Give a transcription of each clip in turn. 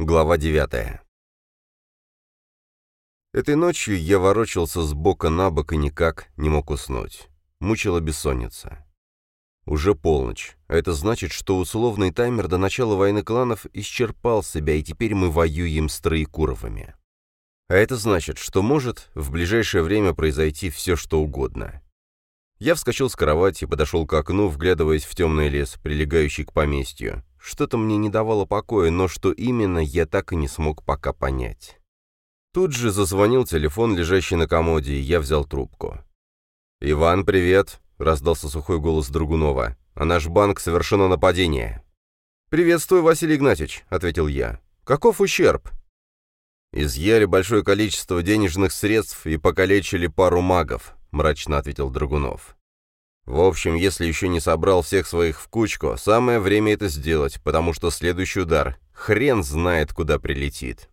Глава 9 Этой ночью я ворочался с бока на бок и никак не мог уснуть. Мучила бессонница. Уже полночь, а это значит, что условный таймер до начала войны кланов исчерпал себя, и теперь мы воюем с Троекуровыми. А это значит, что может в ближайшее время произойти все, что угодно. Я вскочил с кровати, подошел к окну, вглядываясь в темный лес, прилегающий к поместью. Что-то мне не давало покоя, но что именно, я так и не смог пока понять. Тут же зазвонил телефон, лежащий на комоде, и я взял трубку. «Иван, привет!» — раздался сухой голос Другунова. «А наш банк совершено нападение». «Приветствую, Василий Игнатьевич», — ответил я. «Каков ущерб?» «Изъяли большое количество денежных средств и покалечили пару магов», — мрачно ответил Драгунов. «В общем, если еще не собрал всех своих в кучку, самое время это сделать, потому что следующий удар хрен знает, куда прилетит».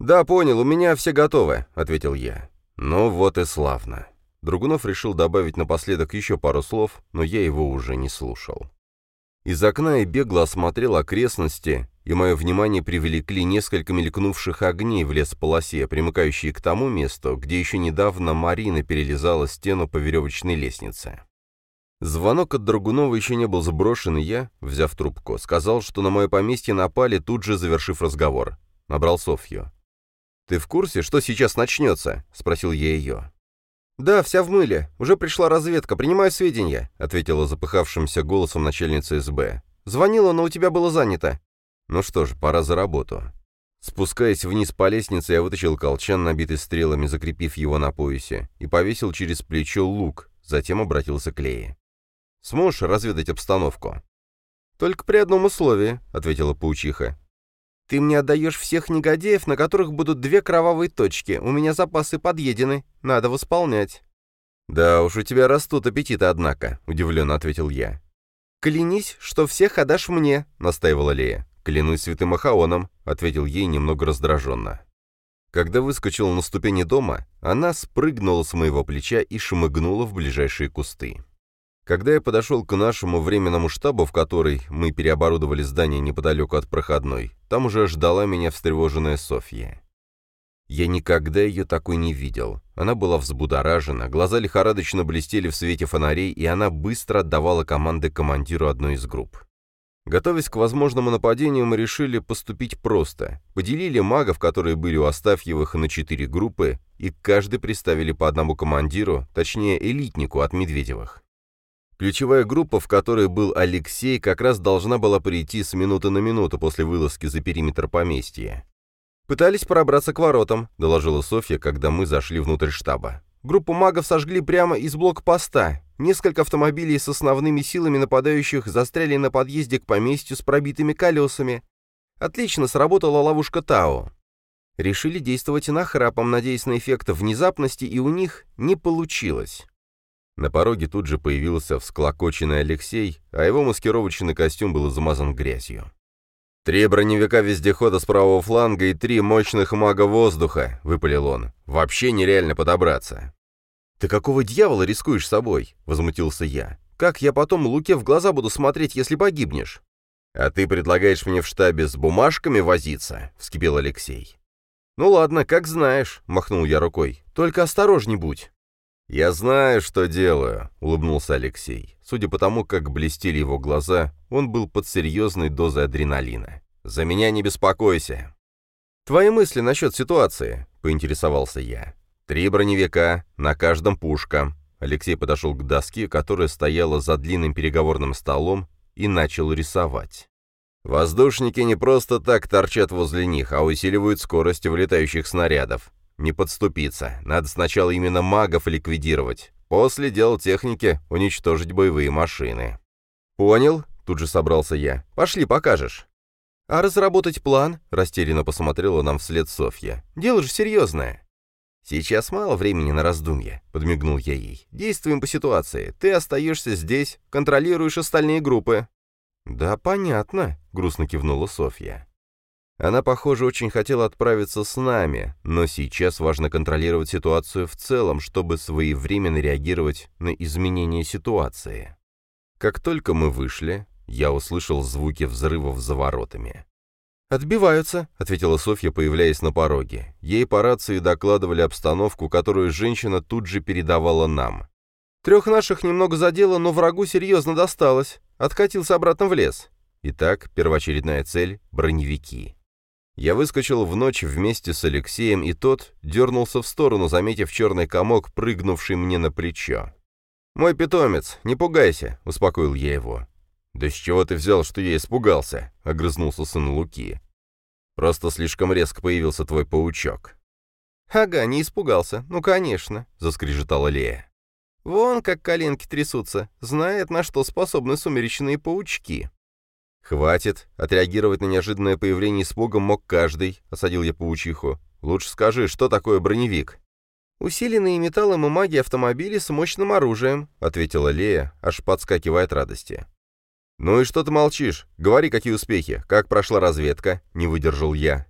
«Да, понял, у меня все готовы», — ответил я. «Ну вот и славно». Другунов решил добавить напоследок еще пару слов, но я его уже не слушал. Из окна я бегло осмотрел окрестности, и мое внимание привлекли несколько мелькнувших огней в лесополосе, примыкающие к тому месту, где еще недавно Марина перелезала стену по веревочной лестнице. Звонок от Драгунова еще не был сброшен, и я, взяв трубку, сказал, что на мое поместье напали, тут же завершив разговор. Набрал Софью. «Ты в курсе, что сейчас начнется?» — спросил я ее. «Да, вся в мыле. Уже пришла разведка. Принимаю сведения», — ответила запыхавшимся голосом начальница СБ. «Звонила, но у тебя было занято». «Ну что ж, пора за работу». Спускаясь вниз по лестнице, я вытащил колчан, набитый стрелами, закрепив его на поясе, и повесил через плечо лук, затем обратился к Лее. «Сможешь разведать обстановку?» «Только при одном условии», — ответила паучиха. Ты мне отдаешь всех негодяев, на которых будут две кровавые точки. У меня запасы подъедены. Надо восполнять». «Да уж у тебя растут аппетиты, однако», — удивленно ответил я. «Клянись, что всех отдашь мне», — настаивала Лея. «Клянусь святым Ахаоном», — ответил ей немного раздраженно. Когда выскочил на ступени дома, она спрыгнула с моего плеча и шмыгнула в ближайшие кусты. Когда я подошел к нашему временному штабу, в который мы переоборудовали здание неподалеку от проходной, там уже ждала меня встревоженная Софья. Я никогда ее такой не видел. Она была взбудоражена, глаза лихорадочно блестели в свете фонарей, и она быстро отдавала команды командиру одной из групп. Готовясь к возможному нападению, мы решили поступить просто. Поделили магов, которые были у Астафьевых, на четыре группы, и каждый приставили по одному командиру, точнее элитнику от Медведевых. Ключевая группа, в которой был Алексей, как раз должна была прийти с минуты на минуту после вылазки за периметр поместья. «Пытались пробраться к воротам», — доложила Софья, когда мы зашли внутрь штаба. «Группу магов сожгли прямо из блокпоста. Несколько автомобилей с основными силами нападающих застряли на подъезде к поместью с пробитыми колесами. Отлично сработала ловушка Тао. Решили действовать нахрапом, надеясь на эффект внезапности, и у них не получилось. На пороге тут же появился всклокоченный Алексей, а его маскировочный костюм был замазан грязью. «Три броневика-вездехода с правого фланга и три мощных мага воздуха», — выпалил он. «Вообще нереально подобраться». «Ты какого дьявола рискуешь собой?» — возмутился я. «Как я потом Луке в глаза буду смотреть, если погибнешь?» «А ты предлагаешь мне в штабе с бумажками возиться?» — вскипел Алексей. «Ну ладно, как знаешь», — махнул я рукой. «Только осторожней будь». «Я знаю, что делаю», — улыбнулся Алексей. Судя по тому, как блестели его глаза, он был под серьезной дозой адреналина. «За меня не беспокойся». «Твои мысли насчет ситуации?» — поинтересовался я. «Три броневика, на каждом пушка». Алексей подошел к доске, которая стояла за длинным переговорным столом, и начал рисовать. Воздушники не просто так торчат возле них, а усиливают скорость вылетающих снарядов. Не подступиться. Надо сначала именно магов ликвидировать. После дел техники уничтожить боевые машины. «Понял», — тут же собрался я. «Пошли, покажешь». «А разработать план?» — растерянно посмотрела нам вслед Софья. «Дело же серьезное». «Сейчас мало времени на раздумья», — подмигнул я ей. «Действуем по ситуации. Ты остаешься здесь, контролируешь остальные группы». «Да, понятно», — грустно кивнула Софья. Она, похоже, очень хотела отправиться с нами, но сейчас важно контролировать ситуацию в целом, чтобы своевременно реагировать на изменения ситуации. Как только мы вышли, я услышал звуки взрывов за воротами. «Отбиваются», — ответила Софья, появляясь на пороге. Ей по рации докладывали обстановку, которую женщина тут же передавала нам. «Трех наших немного задело, но врагу серьезно досталось. Откатился обратно в лес». Итак, первоочередная цель — броневики. Я выскочил в ночь вместе с Алексеем, и тот дернулся в сторону, заметив черный комок, прыгнувший мне на плечо. «Мой питомец, не пугайся», — успокоил я его. «Да с чего ты взял, что я испугался?» — огрызнулся сын Луки. «Просто слишком резко появился твой паучок». «Ага, не испугался. Ну, конечно», — заскрежетала Лея. «Вон как коленки трясутся. Знает, на что способны сумеречные паучки». «Хватит. Отреагировать на неожиданное появление испугом мог каждый», — осадил я паучиху. «Лучше скажи, что такое броневик?» «Усиленные металлом и магией автомобили с мощным оружием», — ответила Лея, аж подскакивая от радости. «Ну и что ты молчишь? Говори, какие успехи. Как прошла разведка?» — не выдержал я.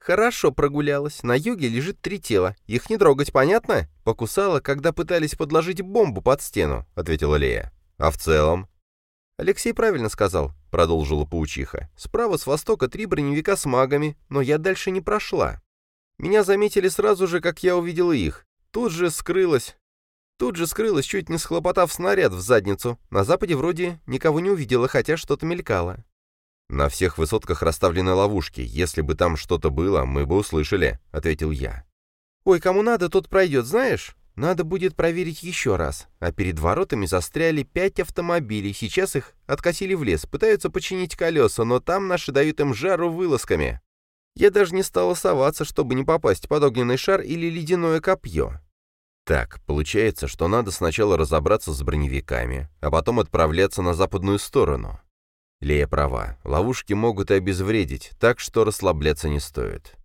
«Хорошо прогулялась. На юге лежит три тела. Их не трогать, понятно? Покусала, когда пытались подложить бомбу под стену», — ответила Лея. «А в целом?» «Алексей правильно сказал», — продолжила паучиха. «Справа с востока три броневика с магами, но я дальше не прошла. Меня заметили сразу же, как я увидела их. Тут же скрылась. Тут же скрылась, чуть не схлопотав снаряд в задницу. На западе вроде никого не увидела, хотя что-то мелькало. «На всех высотках расставлены ловушки. Если бы там что-то было, мы бы услышали», — ответил я. «Ой, кому надо, тот пройдет, знаешь? Надо будет проверить еще раз. А перед воротами застряли пять автомобилей. Сейчас их откосили в лес, пытаются починить колеса, но там наши дают им жару вылазками. Я даже не стала соваться, чтобы не попасть под огненный шар или ледяное копье. Так, получается, что надо сначала разобраться с броневиками, а потом отправляться на западную сторону. Лея права, ловушки могут и обезвредить, так что расслабляться не стоит.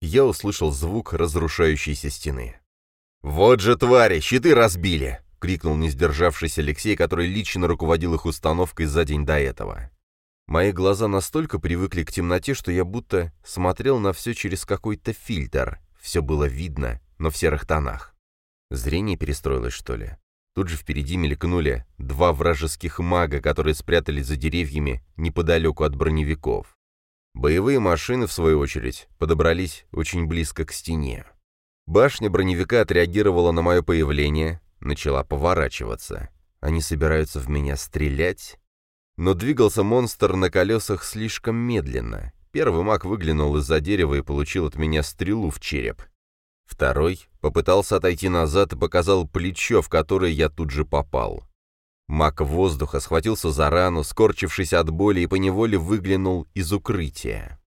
Я услышал звук разрушающейся стены. «Вот же твари, щиты разбили!» — крикнул не сдержавшийся Алексей, который лично руководил их установкой за день до этого. Мои глаза настолько привыкли к темноте, что я будто смотрел на все через какой-то фильтр. Все было видно, но в серых тонах. Зрение перестроилось, что ли? Тут же впереди мелькнули два вражеских мага, которые спрятались за деревьями неподалеку от броневиков. Боевые машины, в свою очередь, подобрались очень близко к стене. Башня броневика отреагировала на мое появление, начала поворачиваться. Они собираются в меня стрелять? Но двигался монстр на колесах слишком медленно. Первый маг выглянул из-за дерева и получил от меня стрелу в череп. Второй попытался отойти назад и показал плечо, в которое я тут же попал. Маг воздуха схватился за рану, скорчившись от боли, и поневоле выглянул из укрытия.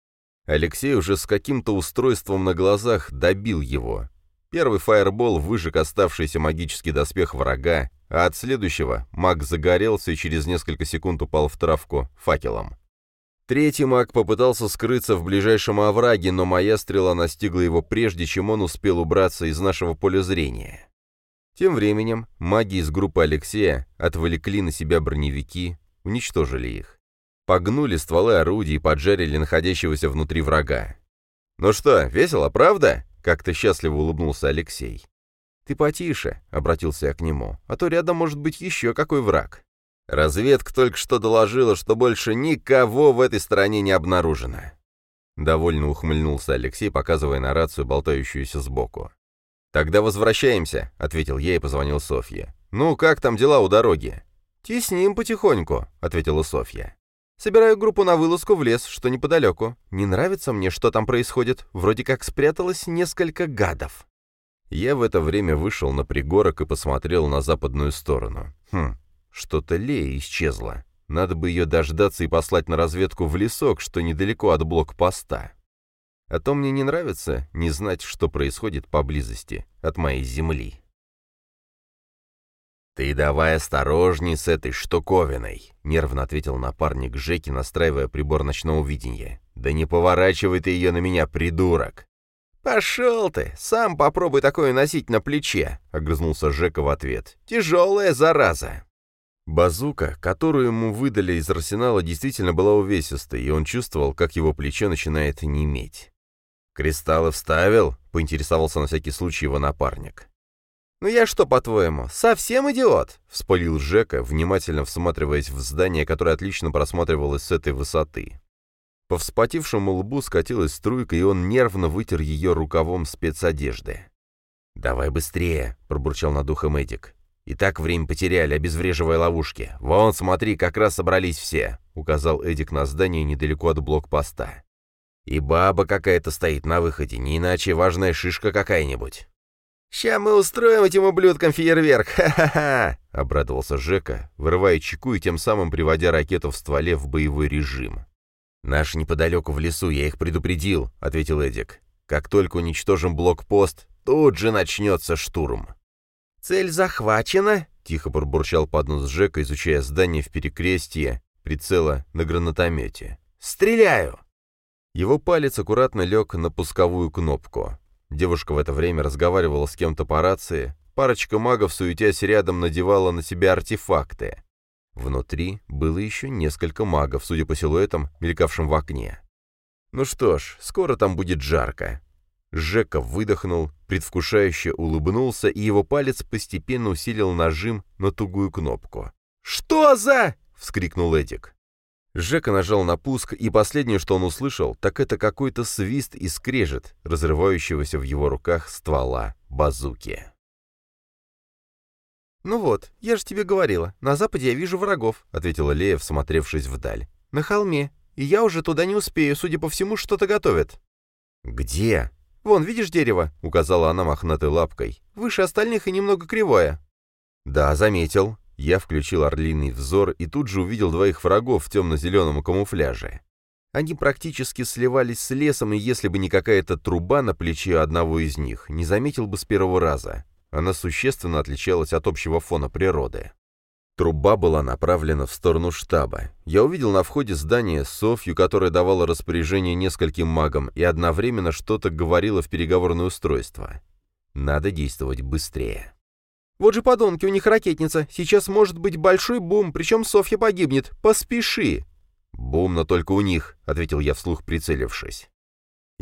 Алексей уже с каким-то устройством на глазах добил его. Первый фаербол выжег оставшийся магический доспех врага, а от следующего маг загорелся и через несколько секунд упал в травку факелом. Третий маг попытался скрыться в ближайшем овраге, но моя стрела настигла его прежде, чем он успел убраться из нашего поля зрения. Тем временем маги из группы Алексея отвлекли на себя броневики, уничтожили их. Погнули стволы орудий и поджарили находящегося внутри врага. «Ну что, весело, правда?» — как-то счастливо улыбнулся Алексей. «Ты потише», — обратился я к нему, — «а то рядом может быть еще какой враг». Разведка только что доложила, что больше никого в этой стране не обнаружено. Довольно ухмыльнулся Алексей, показывая на рацию, болтающуюся сбоку. «Тогда возвращаемся», — ответил я и позвонил Софье. «Ну, как там дела у дороги?» «Тесним потихоньку», — ответила Софья. «Собираю группу на вылазку в лес, что неподалеку. Не нравится мне, что там происходит. Вроде как спряталось несколько гадов». Я в это время вышел на пригорок и посмотрел на западную сторону. Хм, что-то Лея исчезла. Надо бы ее дождаться и послать на разведку в лесок, что недалеко от блокпоста. А то мне не нравится не знать, что происходит поблизости от моей земли. «Ты давай осторожней с этой штуковиной», — нервно ответил напарник Жеки, настраивая прибор ночного видения. «Да не поворачивай ты ее на меня, придурок!» «Пошел ты! Сам попробуй такое носить на плече!» — огрызнулся Жека в ответ. «Тяжелая зараза!» Базука, которую ему выдали из арсенала, действительно была увесистой, и он чувствовал, как его плечо начинает неметь. «Кристаллы вставил?» — поинтересовался на всякий случай его напарник. «Ну я что, по-твоему, совсем идиот?» — вспылил Жека, внимательно всматриваясь в здание, которое отлично просматривалось с этой высоты. По вспотевшему лбу скатилась струйка, и он нервно вытер ее рукавом спецодежды. «Давай быстрее», — пробурчал над ухом Эдик. «И так время потеряли, обезвреживая ловушки. Вон, смотри, как раз собрались все», — указал Эдик на здание недалеко от блокпоста. «И баба какая-то стоит на выходе, не иначе важная шишка какая-нибудь». «Ща мы устроим этим ублюдкам фейерверк, ха-ха-ха!» — обрадовался Жека, вырывая чеку и тем самым приводя ракету в стволе в боевой режим. «Наш неподалеку в лесу, я их предупредил», — ответил Эдик. «Как только уничтожим блокпост, тут же начнется штурм». «Цель захвачена?» — тихо пробурчал под нос Жека, изучая здание в перекрестье, прицела на гранатомете. «Стреляю!» Его палец аккуратно лег на пусковую кнопку. Девушка в это время разговаривала с кем-то по рации, парочка магов, суетясь рядом, надевала на себя артефакты. Внутри было еще несколько магов, судя по силуэтам, мелькавшим в окне. Ну что ж, скоро там будет жарко. Жека выдохнул, предвкушающе улыбнулся, и его палец постепенно усилил нажим на тугую кнопку. «Что за...» — вскрикнул Эдик. Жека нажал на пуск, и последнее, что он услышал, так это какой-то свист и скрежет, разрывающегося в его руках ствола базуки. «Ну вот, я же тебе говорила, на западе я вижу врагов», — ответила Лея, всмотревшись вдаль. «На холме. И я уже туда не успею, судя по всему, что-то готовят». «Где?» «Вон, видишь дерево?» — указала она мохнатой лапкой. «Выше остальных и немного кривое». «Да, заметил». Я включил орлиный взор и тут же увидел двоих врагов в темно-зеленом камуфляже. Они практически сливались с лесом, и если бы не какая-то труба на плече одного из них, не заметил бы с первого раза. Она существенно отличалась от общего фона природы. Труба была направлена в сторону штаба. Я увидел на входе здания Софью, которая давала распоряжение нескольким магам и одновременно что-то говорила в переговорное устройство. Надо действовать быстрее. «Вот же подонки, у них ракетница. Сейчас может быть большой бум, причем Софья погибнет. Поспеши!» «Бум, но только у них», — ответил я вслух, прицелившись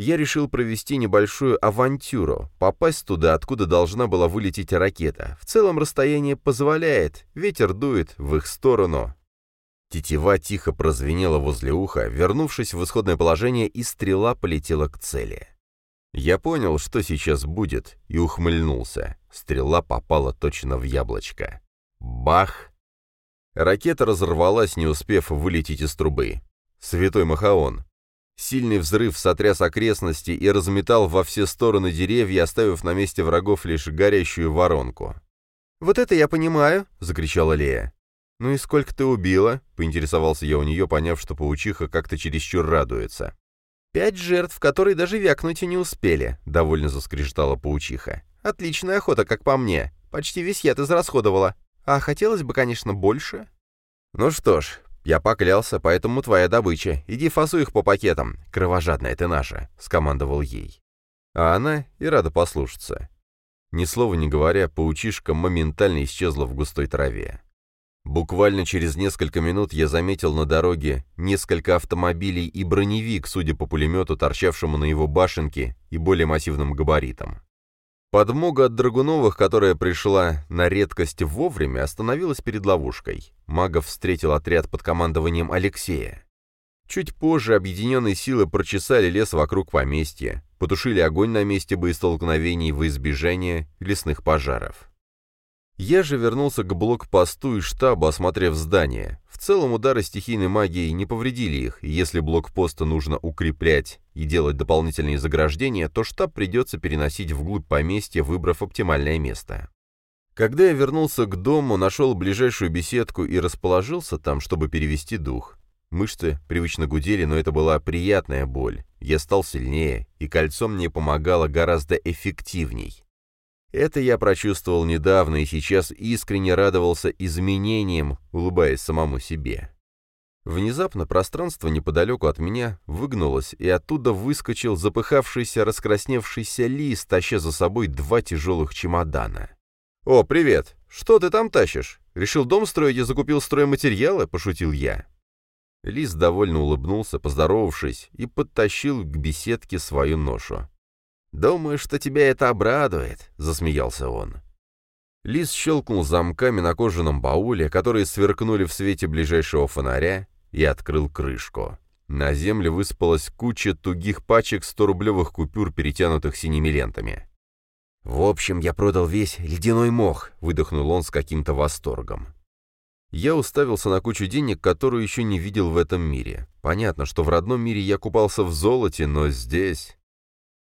я решил провести небольшую авантюру, попасть туда, откуда должна была вылететь ракета. В целом расстояние позволяет, ветер дует в их сторону. Тетива тихо прозвенела возле уха, вернувшись в исходное положение, и стрела полетела к цели. Я понял, что сейчас будет, и ухмыльнулся. Стрела попала точно в яблочко. Бах! Ракета разорвалась, не успев вылететь из трубы. Святой Махаон. Сильный взрыв сотряс окрестности и разметал во все стороны деревья, оставив на месте врагов лишь горящую воронку. «Вот это я понимаю!» — закричала Лея. «Ну и сколько ты убила?» — поинтересовался я у нее, поняв, что паучиха как-то чересчур радуется. «Пять жертв, которые даже вякнуть и не успели», — довольно заскрежетала паучиха. «Отличная охота, как по мне. Почти весь яд израсходовала. А хотелось бы, конечно, больше». «Ну что ж, «Я поклялся, поэтому твоя добыча. Иди фасуй их по пакетам. Кровожадная ты наша», — скомандовал ей. А она и рада послушаться. Ни слова не говоря, паучишка моментально исчезла в густой траве. Буквально через несколько минут я заметил на дороге несколько автомобилей и броневик, судя по пулемету, торчавшему на его башенке и более массивным габаритам. Подмога от Драгуновых, которая пришла на редкость вовремя, остановилась перед ловушкой. Магов встретил отряд под командованием Алексея. Чуть позже объединенные силы прочесали лес вокруг поместья, потушили огонь на месте боестолкновений во избежание лесных пожаров. Я же вернулся к блокпосту и штабу, осмотрев здание. В целом удары стихийной магии не повредили их, и если блокпоста нужно укреплять и делать дополнительные заграждения, то штаб придется переносить вглубь поместья, выбрав оптимальное место. Когда я вернулся к дому, нашел ближайшую беседку и расположился там, чтобы перевести дух. Мышцы привычно гудели, но это была приятная боль. Я стал сильнее, и кольцо мне помогало гораздо эффективней. Это я прочувствовал недавно и сейчас искренне радовался изменениям, улыбаясь самому себе. Внезапно пространство неподалеку от меня выгнулось, и оттуда выскочил запыхавшийся, раскрасневшийся лис, таща за собой два тяжелых чемодана. «О, привет! Что ты там тащишь? Решил дом строить и закупил стройматериалы?» — пошутил я. Лис довольно улыбнулся, поздоровавшись, и подтащил к беседке свою ношу. «Думаю, что тебя это обрадует», — засмеялся он. Лис щелкнул замками на кожаном бауле, которые сверкнули в свете ближайшего фонаря, и открыл крышку. На землю высыпалась куча тугих пачек 100-рублевых купюр, перетянутых синими лентами. «В общем, я продал весь ледяной мох», — выдохнул он с каким-то восторгом. Я уставился на кучу денег, которую еще не видел в этом мире. Понятно, что в родном мире я купался в золоте, но здесь...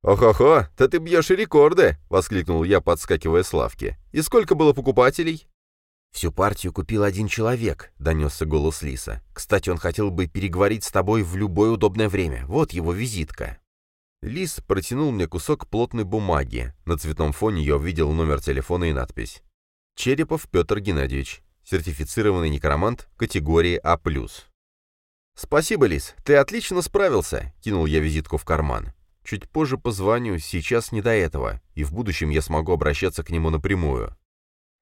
«Ох-охо, да ты бьешь рекорды!» — воскликнул я, подскакивая с лавки. «И сколько было покупателей?» «Всю партию купил один человек», — донесся голос Лиса. «Кстати, он хотел бы переговорить с тобой в любое удобное время. Вот его визитка». Лис протянул мне кусок плотной бумаги. На цветном фоне я увидел номер телефона и надпись. «Черепов Петр Геннадьевич. Сертифицированный некромант категории А+. «Спасибо, Лис, ты отлично справился», — кинул я визитку в карман. «Чуть позже позвоню, сейчас не до этого, и в будущем я смогу обращаться к нему напрямую».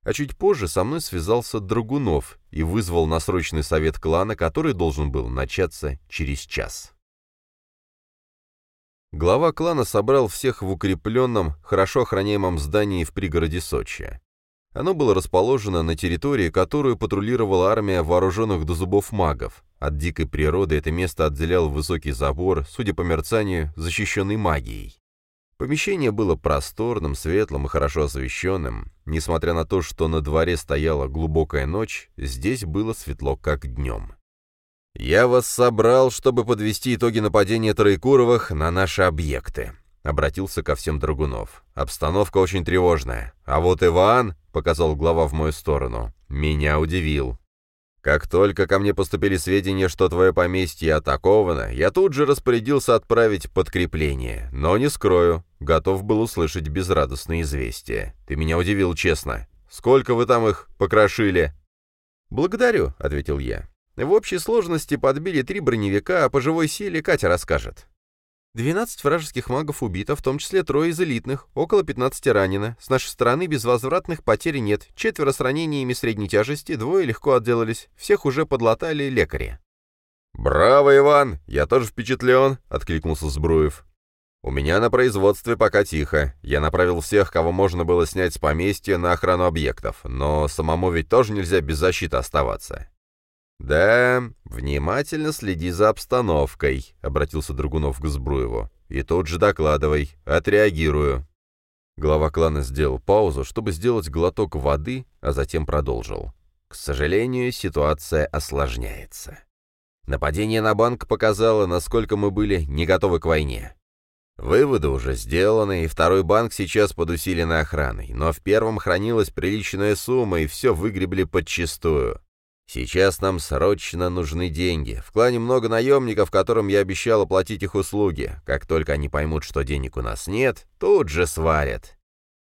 А чуть позже со мной связался Драгунов и вызвал на срочный совет клана, который должен был начаться через час. Глава клана собрал всех в укрепленном, хорошо охраняемом здании в пригороде Сочи. Оно было расположено на территории, которую патрулировала армия вооруженных до зубов магов. От дикой природы это место отделял высокий забор, судя по мерцанию, защищенный магией. Помещение было просторным, светлым и хорошо освещенным. Несмотря на то, что на дворе стояла глубокая ночь, здесь было светло как днем. «Я вас собрал, чтобы подвести итоги нападения Троекуровых на наши объекты», — обратился ко всем Драгунов. «Обстановка очень тревожная. А вот Иван, — показал глава в мою сторону, — меня удивил. Как только ко мне поступили сведения, что твое поместье атаковано, я тут же распорядился отправить подкрепление. Но не скрою, готов был услышать безрадостное известие. Ты меня удивил, честно. Сколько вы там их покрошили?» «Благодарю», — ответил я. «В общей сложности подбили три броневика, а по живой силе Катя расскажет». Двенадцать вражеских магов убито, в том числе трое из элитных, около 15 ранено. С нашей стороны безвозвратных потерь нет. Четверо с ранениями средней тяжести, двое легко отделались. Всех уже подлатали лекари. «Браво, Иван! Я тоже впечатлен!» — откликнулся Збруев. «У меня на производстве пока тихо. Я направил всех, кого можно было снять с поместья, на охрану объектов. Но самому ведь тоже нельзя без защиты оставаться. «Да, внимательно следи за обстановкой», — обратился Драгунов к Збруеву. «И тут же докладывай. Отреагирую». Глава клана сделал паузу, чтобы сделать глоток воды, а затем продолжил. «К сожалению, ситуация осложняется. Нападение на банк показало, насколько мы были не готовы к войне. Выводы уже сделаны, и второй банк сейчас под усиленной охраной, но в первом хранилась приличная сумма, и все выгребли подчистую. Сейчас нам срочно нужны деньги. В клане много наемников, которым я обещал оплатить их услуги. Как только они поймут, что денег у нас нет, тут же сварят.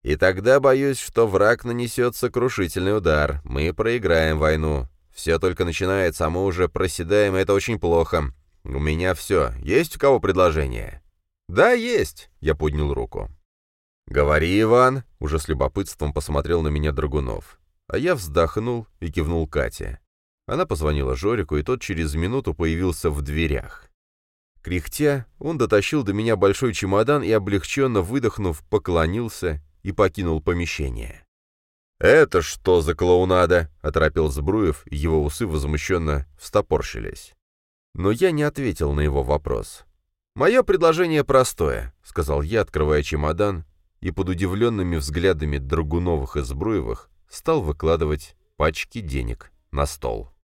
И тогда боюсь, что враг нанесет сокрушительный удар. Мы проиграем войну. Все только начинается, а мы уже проседаем, и это очень плохо. У меня все. Есть у кого предложение?» «Да, есть», — я поднял руку. «Говори, Иван», — уже с любопытством посмотрел на меня Драгунов. А я вздохнул и кивнул Кате. Она позвонила Жорику, и тот через минуту появился в дверях. Кряхтя, он дотащил до меня большой чемодан и, облегченно выдохнув, поклонился и покинул помещение. «Это что за клоунада?» — оторопел Збруев, его усы возмущенно встопорщились. Но я не ответил на его вопрос. «Мое предложение простое», — сказал я, открывая чемодан, и под удивленными взглядами Драгуновых и Збруевых стал выкладывать пачки денег на стол.